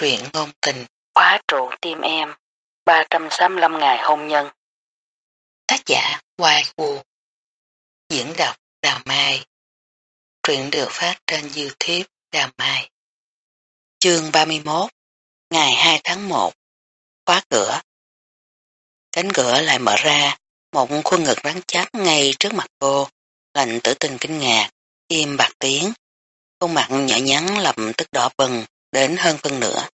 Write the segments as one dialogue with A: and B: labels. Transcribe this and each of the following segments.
A: Truyện ngôn tình.
B: Khóa trụ tim em 365 ngày hôn nhân.
A: Tác giả Hoài Vũ Diễn đọc Đào Mai. Truyện được phát trên Youtube Đào Mai. Chương 31 Ngày 2 tháng 1 Khóa cửa. Cánh cửa lại mở ra, một khuôn ngực rắn chắc ngay trước mặt cô, lạnh tử tình kinh ngạc, im bạc tiếng. Khuôn mặt nhỏ nhắn lầm tức đỏ bừng đến hơn phân nửa.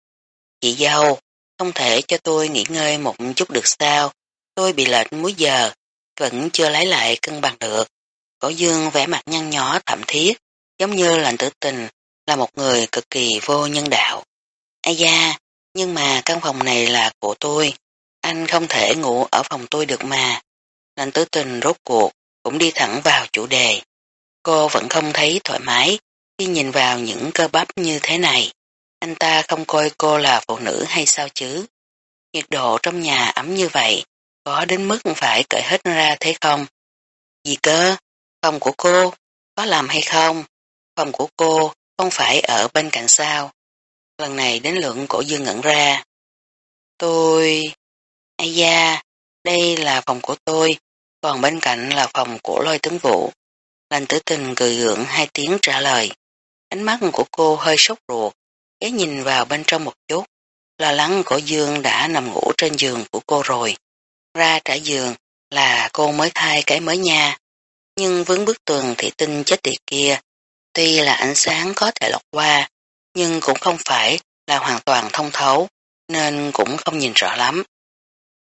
A: Chị dâu, không thể cho tôi nghỉ ngơi một chút được sao, tôi bị lệch múi giờ, vẫn chưa lấy lại cân bằng được. Cổ dương vẻ mặt nhăn nhó thậm thiết, giống như lạnh tử tình, là một người cực kỳ vô nhân đạo. Ai da, nhưng mà căn phòng này là của tôi, anh không thể ngủ ở phòng tôi được mà. Lạnh tử tình rốt cuộc, cũng đi thẳng vào chủ đề. Cô vẫn không thấy thoải mái khi nhìn vào những cơ bắp như thế này. Anh ta không coi cô là phụ nữ hay sao chứ? Nhiệt độ trong nhà ấm như vậy, có đến mức phải cởi hết ra thế không? Gì cơ? Phòng của cô, có làm hay không? Phòng của cô không phải ở bên cạnh sao? Lần này đến lượng cổ dương ngẩn ra. Tôi... Ây da, đây là phòng của tôi, còn bên cạnh là phòng của lôi tướng vụ. Lành tử tình cười gượng hai tiếng trả lời. Ánh mắt của cô hơi sốt ruột, ghé nhìn vào bên trong một chút, lo lắng cổ dương đã nằm ngủ trên giường của cô rồi. Ra trả giường là cô mới thay cái mới nha, nhưng vướng bức tường thị tinh chết tiệt kia, tuy là ánh sáng có thể lọt qua, nhưng cũng không phải là hoàn toàn thông thấu, nên cũng không nhìn rõ lắm.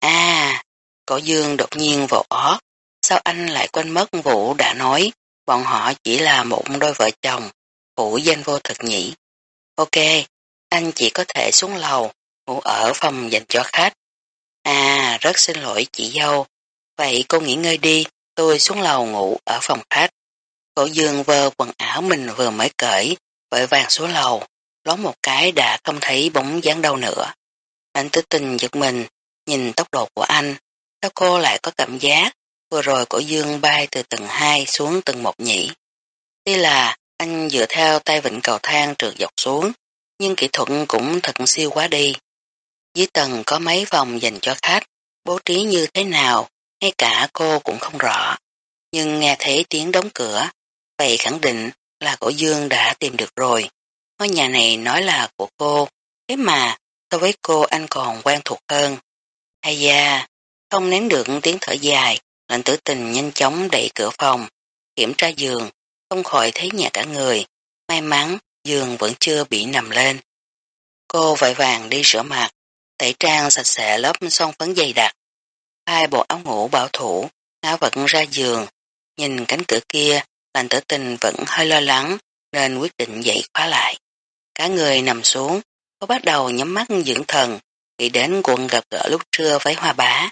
A: À, cổ dương đột nhiên vỗ ó, sao anh lại quên mất vũ đã nói bọn họ chỉ là một đôi vợ chồng, phủ danh vô thực nhỉ. Ok, anh chỉ có thể xuống lầu, ngủ ở phòng dành cho khách. À, rất xin lỗi chị dâu. Vậy cô nghỉ ngơi đi, tôi xuống lầu ngủ ở phòng khách. Cổ dương vơ quần áo mình vừa mới cởi, vội vàng xuống lầu, lón một cái đã không thấy bóng dáng đâu nữa. Anh tứ tình giật mình, nhìn tốc độ của anh, sao cô lại có cảm giác vừa rồi cổ dương bay từ tầng 2 xuống tầng 1 nhỉ. Tuy là anh dựa theo tay vịnh cầu thang trượt dọc xuống, nhưng kỹ thuật cũng thật siêu quá đi. Dưới tầng có mấy phòng dành cho khách, bố trí như thế nào, ngay cả cô cũng không rõ. Nhưng nghe thấy tiếng đóng cửa, vậy khẳng định là cổ dương đã tìm được rồi. Ngôi nhà này nói là của cô, thế mà so với cô anh còn quen thuộc hơn. Hay da, không nén được tiếng thở dài, lệnh tử tình nhanh chóng đẩy cửa phòng, kiểm tra giường, không khỏi thấy nhà cả người. May mắn, giường vẫn chưa bị nằm lên. Cô vội vàng đi rửa mặt, tẩy trang sạch sẽ lớp son phấn dày đặc. Hai bộ áo ngủ bảo thủ, áo vật ra giường. Nhìn cánh cửa kia, lành tử tình vẫn hơi lo lắng, nên quyết định dậy khóa lại. Cả người nằm xuống, cô bắt đầu nhắm mắt dưỡng thần, nghĩ đến cuộc gặp gỡ lúc trưa với hoa bá.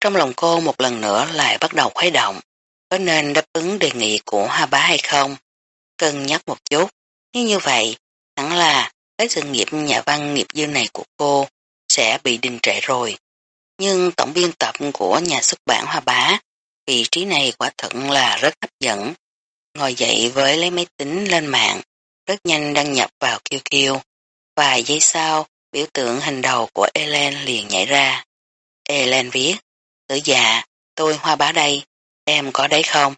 A: Trong lòng cô một lần nữa lại bắt đầu khuấy động có nên đáp ứng đề nghị của Hoa Bá hay không? Cân nhắc một chút, nếu như vậy, hẳn là cái sự nghiệp nhà văn nghiệp dư này của cô sẽ bị đình trệ rồi. Nhưng tổng biên tập của nhà xuất bản Hoa Bá, vị trí này quả thật là rất hấp dẫn. Ngồi dậy với lấy máy tính lên mạng, rất nhanh đăng nhập vào QQ. Vài giây sau, biểu tượng hình đầu của Ellen liền nhảy ra. Ellen viết, tử dạ, tôi Hoa Bá đây, Em có đấy không?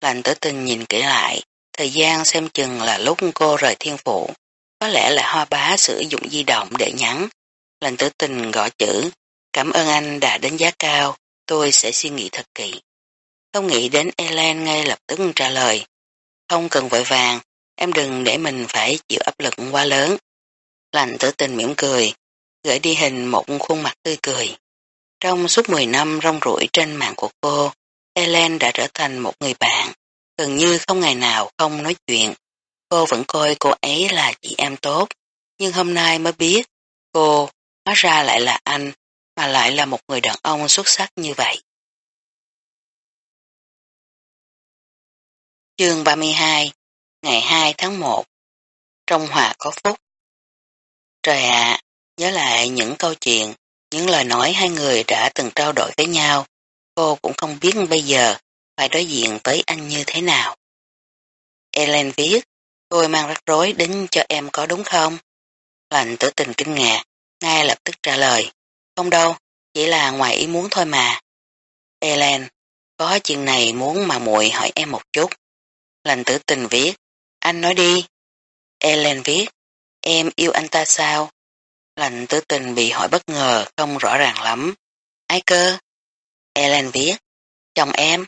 A: Lành tử tình nhìn kỹ lại, thời gian xem chừng là lúc cô rời thiên phủ. Có lẽ là hoa bá sử dụng di động để nhắn. Lành tử tình gõ chữ, cảm ơn anh đã đánh giá cao, tôi sẽ suy nghĩ thật kỹ. Không nghĩ đến Ellen ngay lập tức trả lời. Không cần vội vàng, em đừng để mình phải chịu áp lực quá lớn. Lành tử tình mỉm cười, gửi đi hình một khuôn mặt tươi cười. Trong suốt 10 năm rong rủi trên mạng của cô, Ellen đã trở thành một người bạn, gần như không ngày nào không nói chuyện. Cô vẫn coi cô ấy là chị em tốt, nhưng hôm nay mới biết cô hóa ra lại là anh, mà lại là một người đàn ông xuất sắc như vậy. Chương 32 Ngày 2 tháng 1 Trong hòa có phúc Trời ạ, nhớ lại những câu chuyện, những lời nói hai người đã từng trao đổi với nhau, Cô cũng không biết bây giờ phải đối diện với anh như thế nào. Ellen viết, tôi mang rắc rối đến cho em có đúng không? Lành tử tình kinh ngạc, ngay lập tức trả lời. Không đâu, chỉ là ngoài ý muốn thôi mà. Ellen, có chuyện này muốn mà muội hỏi em một chút. Lành tử tình viết, anh nói đi. Ellen viết, em yêu anh ta sao? Lành tử tình bị hỏi bất ngờ, không rõ ràng lắm. Ai cơ? Ellen viết, chồng em.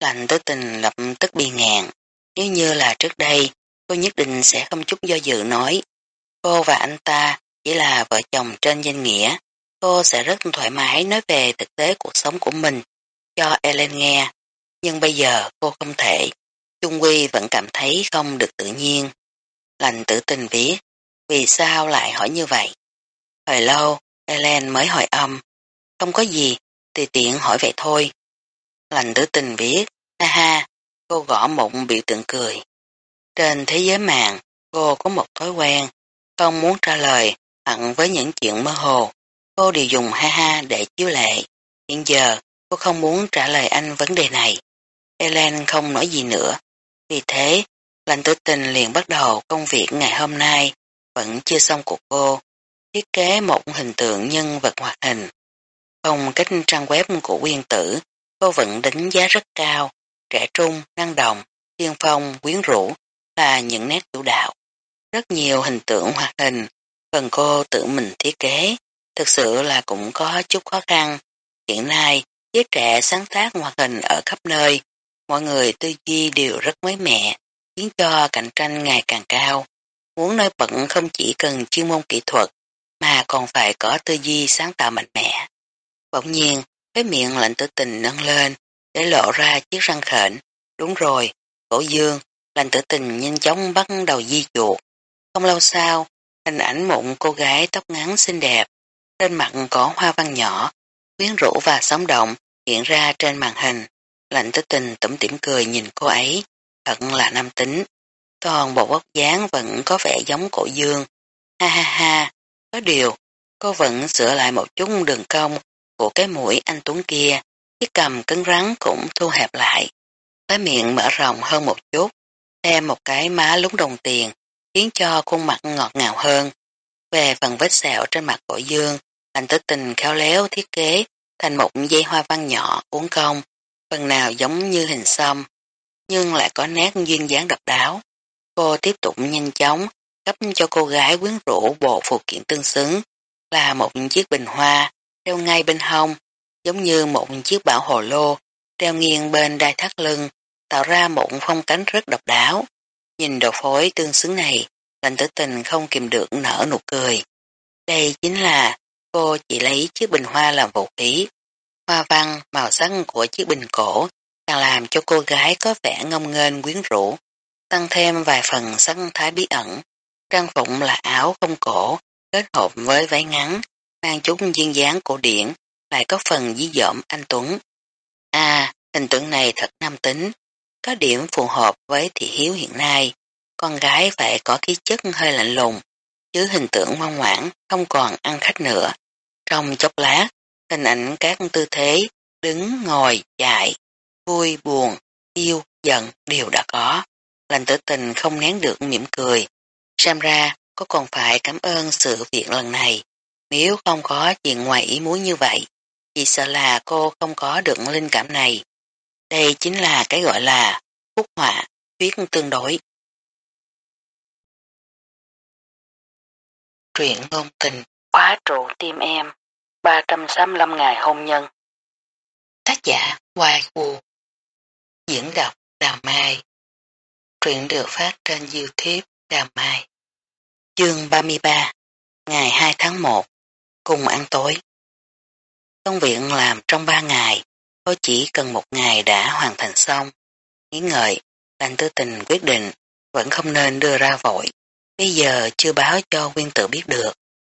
A: Lành tử tình lập tức bị ngàn. Nếu như là trước đây, cô nhất định sẽ không chút do dự nói. Cô và anh ta chỉ là vợ chồng trên danh nghĩa. Cô sẽ rất thoải mái nói về thực tế cuộc sống của mình cho Ellen nghe. Nhưng bây giờ cô không thể. Trung Quy vẫn cảm thấy không được tự nhiên. Lành tự tình viết, vì sao lại hỏi như vậy? Hồi lâu, Ellen mới hỏi âm. Không có gì, tùy tiện hỏi vậy thôi. Lành tử tình biết, ha ha, cô gõ một biểu tượng cười. Trên thế giới mạng, cô có một thói quen, không muốn trả lời hẳn với những chuyện mơ hồ. Cô đều dùng ha ha để chiếu lệ. Hiện giờ, cô không muốn trả lời anh vấn đề này. Ellen không nói gì nữa. Vì thế, lành tử tình liền bắt đầu công việc ngày hôm nay, vẫn chưa xong của cô. Thiết kế một hình tượng nhân vật hoạt hình phong cách trang web của quyên tử, cô vẫn đánh giá rất cao, trẻ trung, năng động, tiên phong, quyến rũ là những nét chủ đạo. Rất nhiều hình tượng hoạt hình, phần cô tự mình thiết kế, thực sự là cũng có chút khó khăn. Hiện nay, giới trẻ sáng tác hoạt hình ở khắp nơi, mọi người tư duy đều rất mới mẻ, khiến cho cạnh tranh ngày càng cao. Muốn nổi bận không chỉ cần chuyên môn kỹ thuật, mà còn phải có tư duy sáng tạo mạnh mẽ. Bỗng nhiên, cái miệng lạnh tử tình nâng lên, để lộ ra chiếc răng khển. Đúng rồi, cổ dương, lạnh tử tình nhanh chóng bắt đầu di chuột. Không lâu sau, hình ảnh mụn cô gái tóc ngắn xinh đẹp, trên mặt có hoa văn nhỏ, quyến rũ và sống động hiện ra trên màn hình. Lạnh tử tình tủm tỉm cười nhìn cô ấy, thật là nam tính. Toàn bộ bóc dáng vẫn có vẻ giống cổ dương. Ha ha ha, có điều, cô vẫn sửa lại một chút đường cong của cái mũi anh Tuấn kia, chiếc cầm cứng rắn cũng thu hẹp lại. Cái miệng mở rộng hơn một chút, thêm một cái má lúng đồng tiền, khiến cho khuôn mặt ngọt ngào hơn. Về phần vết sẹo trên mặt cổ dương, anh tử tình khéo léo thiết kế thành một dây hoa văn nhỏ uốn cong, phần nào giống như hình xăm, nhưng lại có nét duyên dáng độc đáo. Cô tiếp tục nhanh chóng cấp cho cô gái quyến rũ bộ phụ kiện tương xứng là một chiếc bình hoa treo ngay bên hông, giống như một chiếc bảo hồ lô treo nghiêng bên đai thắt lưng, tạo ra một phong cánh rất độc đáo. Nhìn đồ phối tương xứng này, lạnh tử tình không kìm được nở nụ cười. Đây chính là cô chỉ lấy chiếc bình hoa làm vũ khí. Hoa văn, màu sắc của chiếc bình cổ càng làm cho cô gái có vẻ ngông nghênh quyến rũ, tăng thêm vài phần sắc thái bí ẩn. Trang phục là áo không cổ, kết hợp với váy ngắn, mang chút duyên dáng cổ điển, lại có phần dí dỏm anh Tuấn. À, hình tượng này thật nam tính, có điểm phù hợp với thị hiếu hiện nay. Con gái phải có khí chất hơi lạnh lùng, chứ hình tượng ngoan ngoãn không còn ăn khách nữa. Trong chốc lát, hình ảnh các tư thế, đứng, ngồi, chạy, vui, buồn, yêu, giận đều đã có. Lành tử tình không nén được mỉm cười. Xem ra, có còn phải cảm ơn sự việc lần này. Nếu không có chuyện ngoài ý muốn như vậy, chỉ sợ là cô không có được linh cảm này. Đây chính là cái gọi là phúc họa, thuyết tương đối. Truyện ngôn tình
B: Khóa trụ tim em 365 ngày hôn nhân.
A: Tác giả Hoài Vũ Diễn đọc Đào Mai. Truyện được phát trên Youtube Đào Mai. Chương 33 Ngày 2 tháng 1 Cùng ăn tối. Công viện làm trong ba ngày Tôi chỉ cần một ngày đã hoàn thành xong. Nghĩ ngợi Lành tư tình quyết định Vẫn không nên đưa ra vội. Bây giờ chưa báo cho nguyên tử biết được,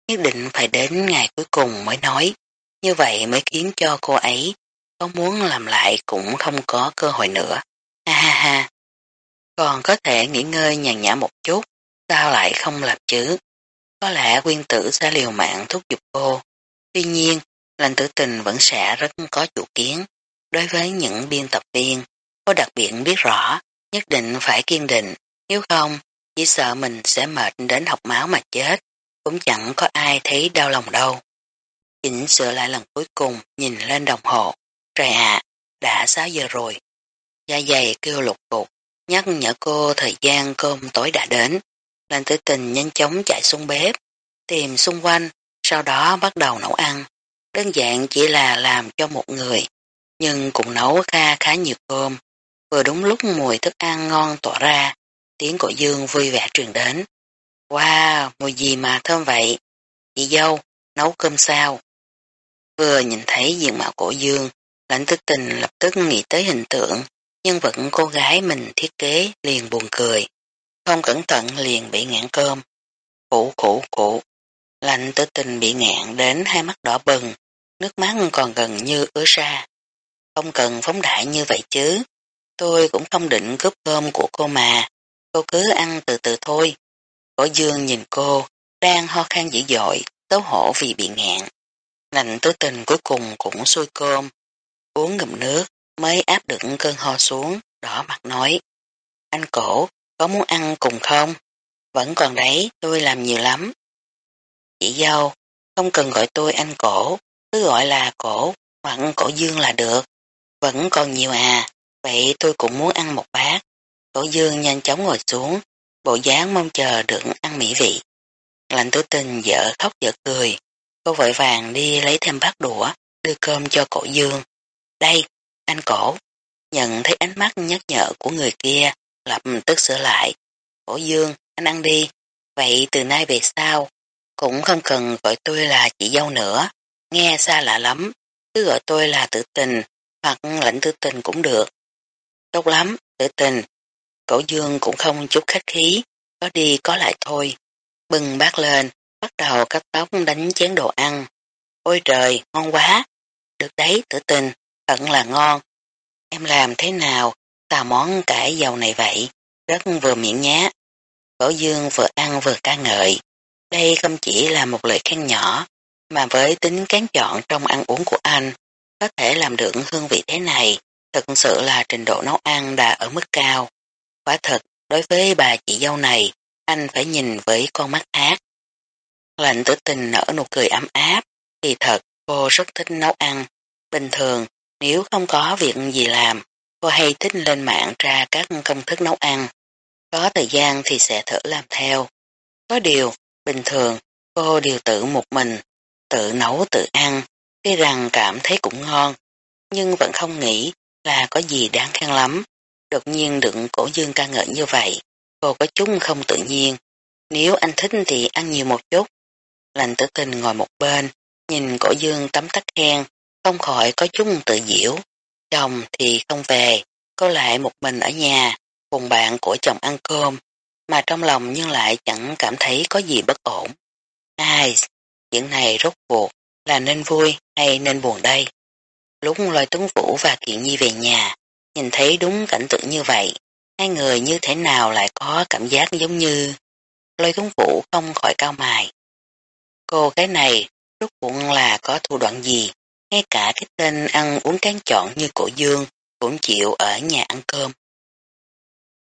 A: Nhất định phải đến ngày cuối cùng mới nói. Như vậy mới khiến cho cô ấy Có muốn làm lại cũng không có cơ hội nữa. Ha ha ha. Còn có thể nghỉ ngơi nhàn nhã một chút, Sao lại không làm chứ? Có lẽ quyên tử sẽ liều mạng thúc giục cô. Tuy nhiên, lành tử tình vẫn sẽ rất có chủ kiến. Đối với những biên tập viên, cô đặc biệt biết rõ, nhất định phải kiên định, nếu không, chỉ sợ mình sẽ mệt đến học máu mà chết. cũng chẳng có ai thấy đau lòng đâu. Chỉnh sửa lại lần cuối cùng nhìn lên đồng hồ. Trời ạ, đã 6 giờ rồi. gia dày kêu lục cục, nhắc nhở cô thời gian cơm tối đã đến. Lành tử tình nhanh chóng chạy xuống bếp, tìm xung quanh, sau đó bắt đầu nấu ăn. Đơn giản chỉ là làm cho một người, nhưng cũng nấu kha khá nhiều cơm. Vừa đúng lúc mùi thức ăn ngon tỏa ra, tiếng của Dương vui vẻ truyền đến. Wow, mùi gì mà thơm vậy? Chị dâu, nấu cơm sao? Vừa nhìn thấy diện mạo của Dương, lãnh tức tình lập tức nghĩ tới hình tượng, nhân vật cô gái mình thiết kế liền buồn cười. Không cẩn thận liền bị ngạn cơm. Cụ cụ cụ, Lạnh tử tình bị ngạn đến hai mắt đỏ bừng, nước mắt còn gần như ứa ra. Không cần phóng đại như vậy chứ. Tôi cũng không định cướp cơm của cô mà. Cô cứ ăn từ từ thôi. Cổ dương nhìn cô, đang ho khan dữ dội, xấu hổ vì bị ngạn. Lạnh tứ tình cuối cùng cũng xuôi cơm, uống ngụm nước mới áp đựng cơn ho xuống, đỏ mặt nói. Anh cổ, có muốn ăn cùng không? Vẫn còn đấy, tôi làm nhiều lắm. Chị dâu, không cần gọi tôi anh cổ, cứ gọi là cổ hoặc cổ dương là được. Vẫn còn nhiều à, vậy tôi cũng muốn ăn một bát. Cổ dương nhanh chóng ngồi xuống, bộ dáng mong chờ được ăn mỹ vị. Lạnh tử tình vợ khóc vợ cười, cô vội vàng đi lấy thêm bát đũa, đưa cơm cho cổ dương. Đây, anh cổ, nhận thấy ánh mắt nhắc nhở của người kia, lập tức sửa lại. Cổ dương, anh ăn đi, vậy từ nay về sau, cũng không cần gọi tôi là chị dâu nữa, nghe xa lạ lắm, cứ gọi tôi là tử tình, hoặc lãnh tử tình cũng được. Tốt lắm, tử tình. Cổ dương cũng không chút khách khí, có đi có lại thôi. Bừng bát lên, bắt đầu cắt tóc đánh chén đồ ăn. Ôi trời, ngon quá. Được đấy, tử tình, thật là ngon. Em làm thế nào, ta món cải dầu này vậy, rất vừa miệng nhé. Cổ dương vừa ăn vừa ca ngợi. Đây không chỉ là một lời khen nhỏ, mà với tính kén chọn trong ăn uống của anh, có thể làm được hương vị thế này, thật sự là trình độ nấu ăn đã ở mức cao. Quả thật, đối với bà chị dâu này, anh phải nhìn với con mắt ác. Lệnh tử tình nở nụ cười ấm áp, thì thật cô rất thích nấu ăn. Bình thường, nếu không có việc gì làm, cô hay thích lên mạng ra các công thức nấu ăn. Có thời gian thì sẽ thử làm theo. Có điều, bình thường, cô đều tự một mình, tự nấu tự ăn, tuy rằng cảm thấy cũng ngon, nhưng vẫn không nghĩ là có gì đáng khen lắm. Đột nhiên đựng cổ dương ca ngợi như vậy, cô có chút không tự nhiên. Nếu anh thích thì ăn nhiều một chút. Lành tử tình ngồi một bên, nhìn cổ dương tấm tắc khen, không khỏi có chút tự diễu. Chồng thì không về, cô lại một mình ở nhà, cùng bạn của chồng ăn cơm, mà trong lòng nhưng lại chẳng cảm thấy có gì bất ổn. Ai, chuyện này rốt cuộc là nên vui hay nên buồn đây? Lúc loài tuấn vũ và kiện nhi về nhà, nhìn thấy đúng cảnh tượng như vậy, hai người như thế nào lại có cảm giác giống như lôi tuấn vũ không khỏi cao mài. Cô cái này rốt cuộc là có thủ đoạn gì, ngay cả cái tên ăn uống cán chọn như cổ dương cũng chịu ở nhà ăn cơm.